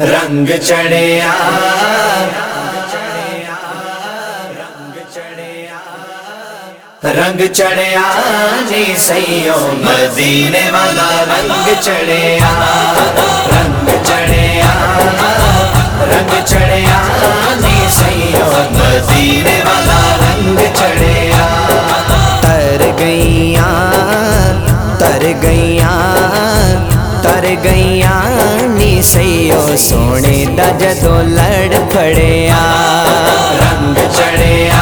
رنگ چڑیا رنگ چڑیا جی سیو مدینے والا رنگ چڑیا رنگ چڑیا رنگ چڑیا جی سیو مدینے والا رنگ جدو لڑ پڑیا رنگ چڑیا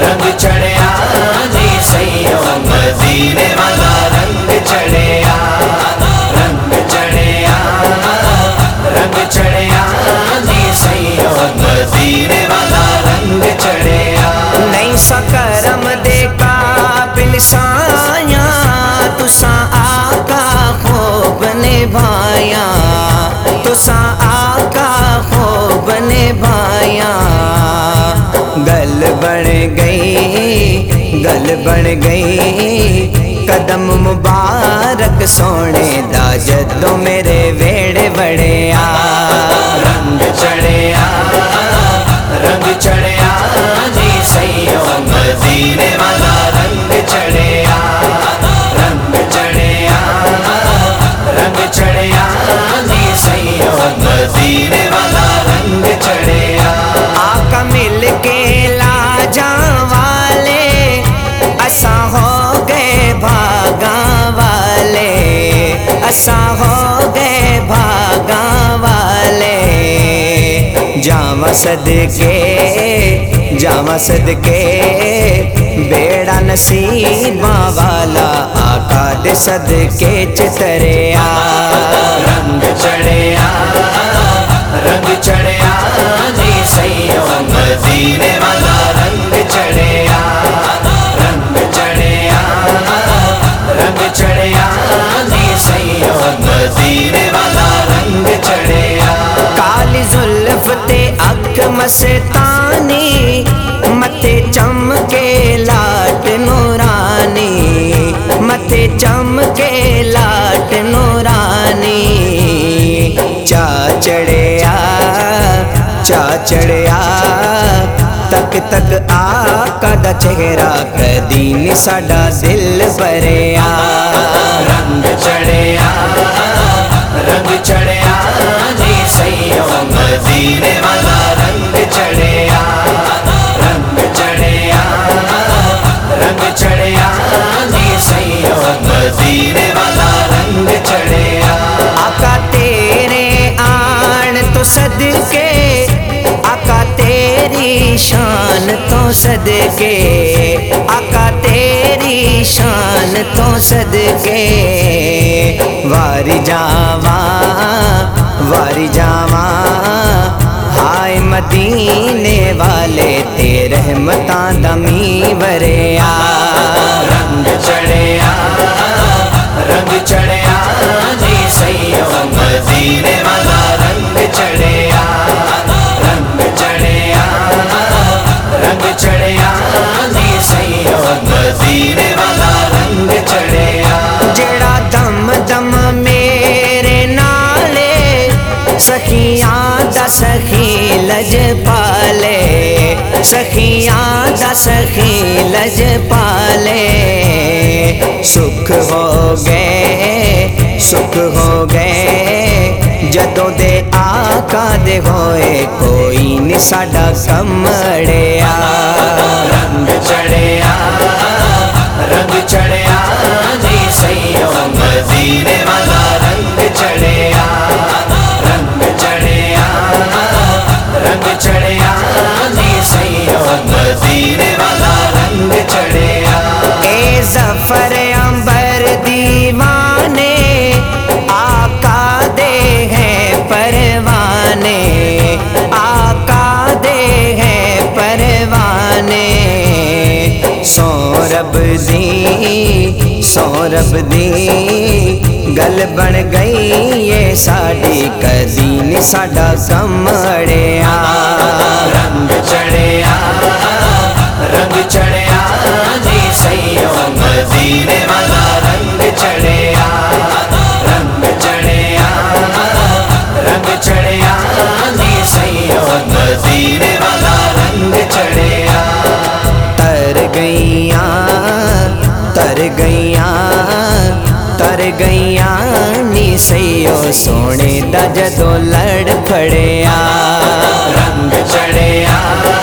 رنگ چڑیا جی سیو مدینے والا رنگ چڑیا رنگ چڑیا رنگ چڑیا جی سیو مدینے والا رنگ چڑیا نہیں سکرم دے قابل سایاں تساں آقا خوب نبھایا گئی گل بن گئی قدم مبارک سونے دا جدو میرے وے جاوا صدقے جاوا صدقے بیڑا نصیباں والا آقا دے صدقے چتریا رنگ چڑیا رنگ چڑیا جی سیو مدینے والا رنگ چڑیا اک مستانی متے چم کے لاٹ نورانی، متے چم کے لاٹ نورانی۔ چا چڑیا چا چڑیا تک تک آقا دا چہرہ کدی ساڈا دل بھریا۔ رنگ چڑیا رنگ چڑیا جی سیو مدینے والا۔ آن تو صدقے، آقا تیری شان تو صدقے، آقا تیری شان تو صدقے۔ واری جاواں واری جاواں، ہائے مدینے والے تے رحمتاں دمی وریا رنگ چڑیا رنگ چڑیا جی سیو مدینے والا سخیاں دا سخی لج پالے۔ سکھ ہو گئے، سکھ ہو گئے۔ جدوں دے آقا دے ہوئے، کوئی نہیں ساڈا کمر دی سورب دی گل بن گئی یہ ساڑی کدی نہیں ساڈا کمڑیا گئیاں تر گئیاں نی سیو سونے دا جدو لڑ پڑیا رنگ چڑھیا